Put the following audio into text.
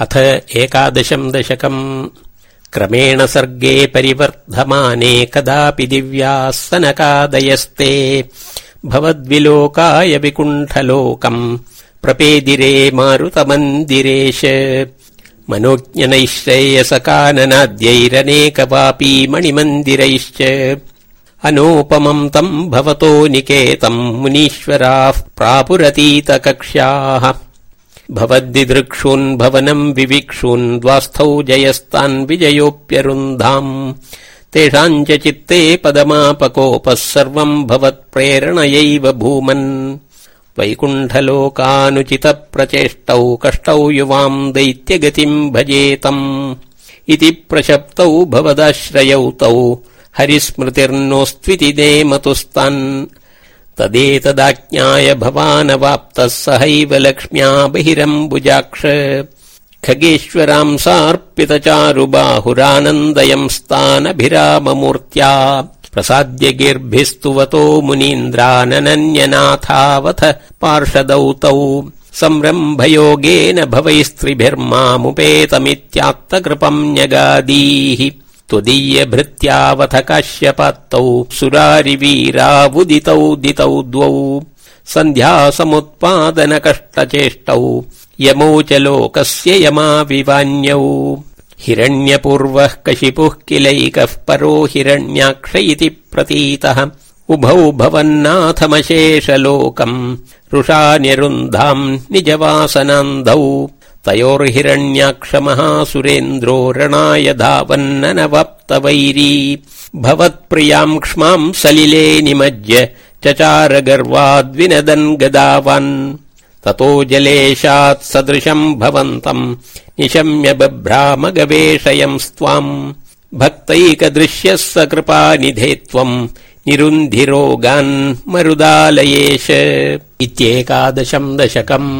अथ एकादशम् दशकम्। क्रमेण सर्गे परिवर्धमाने कदापि दिव्याः सनकादयस्ते भवद्विलोकाय विकुण्ठलोकम्। प्रपेदिरे मारुतमन्दिरेश। मनोज्ञनैश्रेयसकाननाद्यैरनेकवापी मणिमन्दिरैश्च। अनोपमम् तम् भवतो निकेतम् मुनीश्वराः प्रापुरतीतकक्ष्याः भवद्दिदृक्षून् भवनम् विविक्षून् द्वास्थौ जयस्तान् विजयोऽप्यरुन्धाम् तेषाम् चित्ते पदमापकोपः सर्वम् भवत्प्रेरणयैव भूमन् वैकुण्ठलोकानुचितप्रचेष्टौ कष्टौ युवाम् दैत्यगतिम् भजेतम् इति प्रशप्तौ भवदाश्रयौ तौ हरिस्मृतिर्नोऽस्त्विति नेमतुस्तान् तदेतदाज्ञाय भवानवाप्तः सहैव लक्ष्म्या बहिरम्बुजाक्ष खगेश्वराम् सार्पितचारुबाहुरानन्दयंस्तानभिराममूर्त्या प्रसाद्य गिर्भिस्तुवतो मुनीन्द्राननन्यनाथावथ पार्षदौ तौ। संरम्भयोगेन भवैस्त्रिभिर्मामुपेतमित्यात्तकृपम् न्यगादीः त्वदीयभृत्यावथ काश्यपात्तौ सुरारिवीरावुदितौ दितौ द्वौ सन्ध्यासमुत्पादनकष्टचेष्टौ यमौ च लोकस्य यमाविवान्यौ। हिरण्यपूर्वः कशिपुः किलैकः परो हिरण्याक्ष इति प्रतीतः। उभौ भवन्नाथमशेषलोकम् रुषा निरुन्धाम् निजवासनान्धौ तयोर्हिरण्याक्षमहासुरेन्द्रो रणाय धावन्ननवप्तवैरी भवत्प्रियाम् क्ष्माम् सलिले निमज्य चचार गर्वाद्विनदन् गदावन्। ततो जलेशात् सदृशम् भवन्तम् निशम्य बभ्राम गवेषयंस्त्वाम् भक्तैकदृश्यः स कृपानिधे त्वम् निरुन्धिरोगान् मरुदालयेश। इत्येकादशम् दशकम्